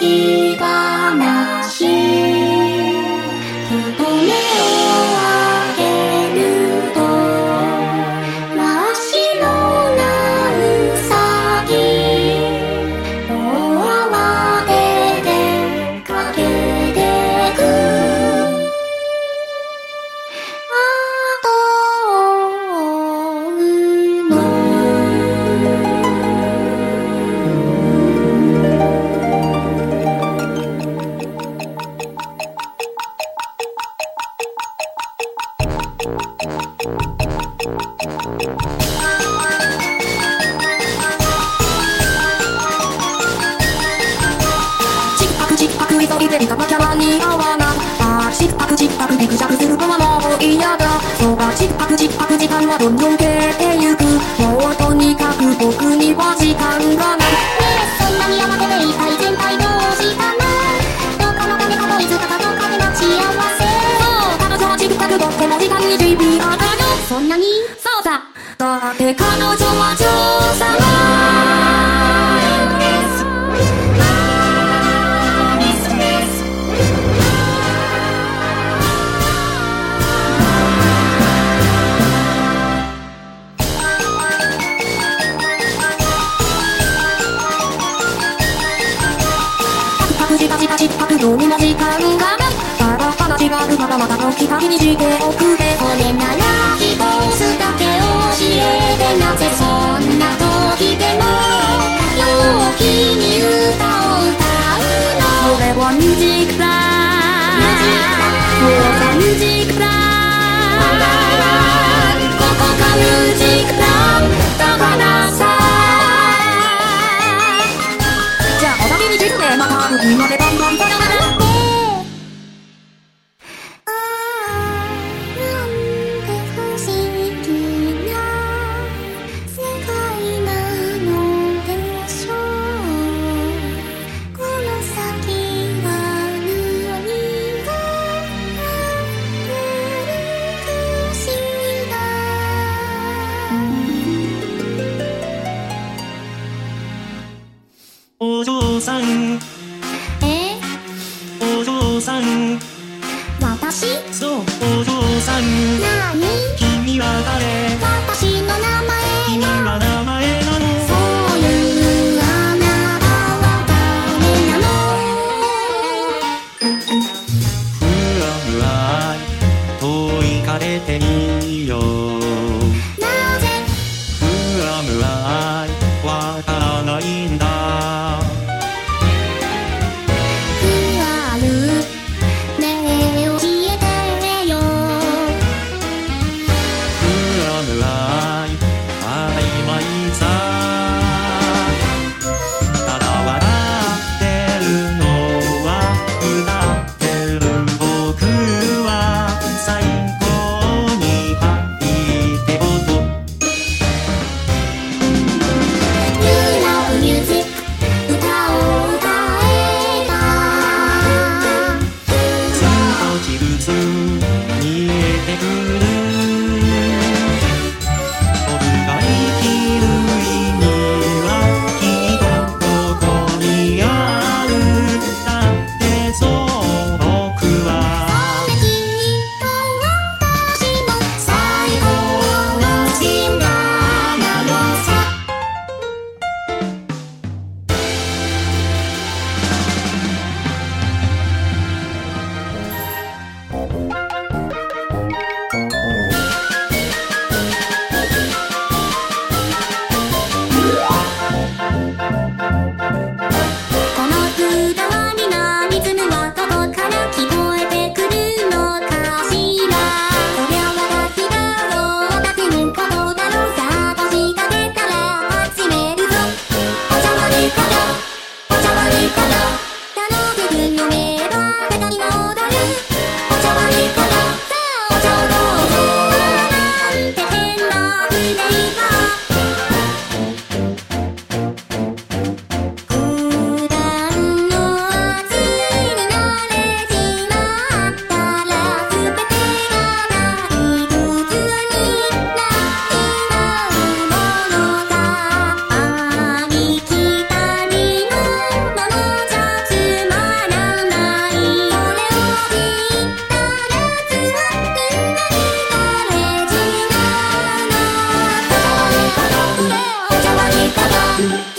一把いていただきゃ間に合わないああチッパクチッパクビクジャクするのはもう嫌だそうだ。チッパクチッパ時間はどんどん消えてゆくもうとにかく僕には時間がないねえそんなに慌てていたい全体どうしたのどうかの金かといつかかどうかで待ち合わせそう彼女はチッかクとっても時間に準備がかかるそんなにそうだだって彼女は調査がパクチカチカチパクどうにも時間。がないただ話があるまだまだの光にしておくれこれなら一つだけ教えてなぜそんな時でも陽気に歌を歌うのそれはミュージックだミュージックだおりか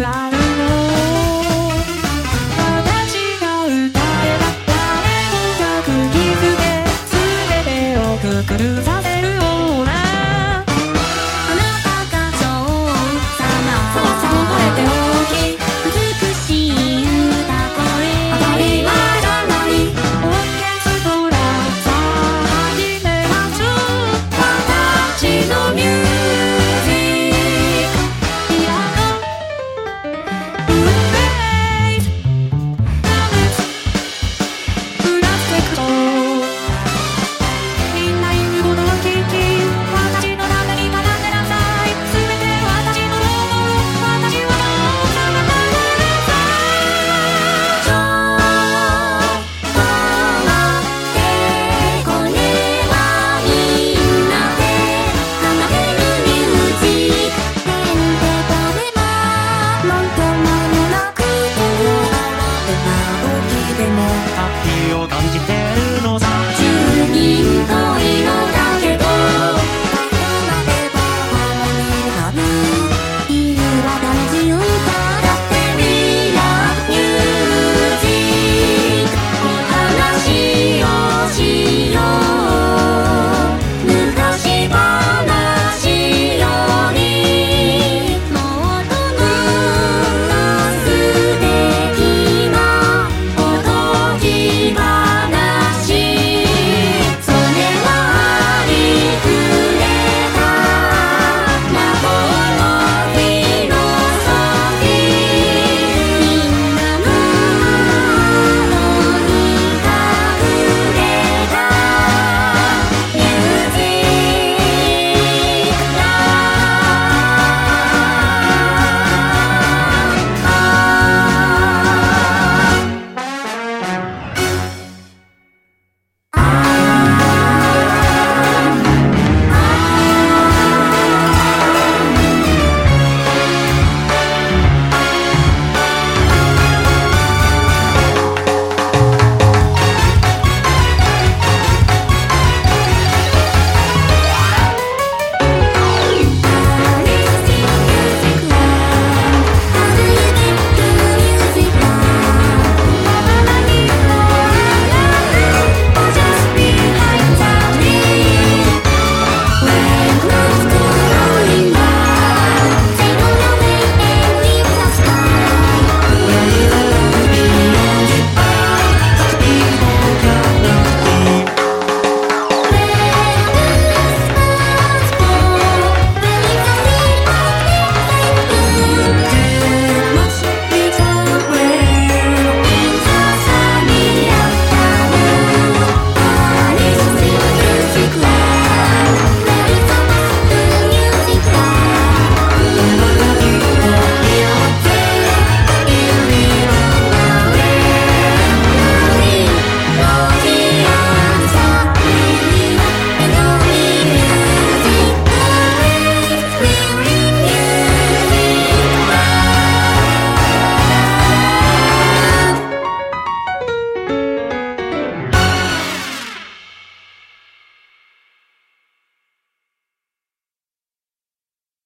la la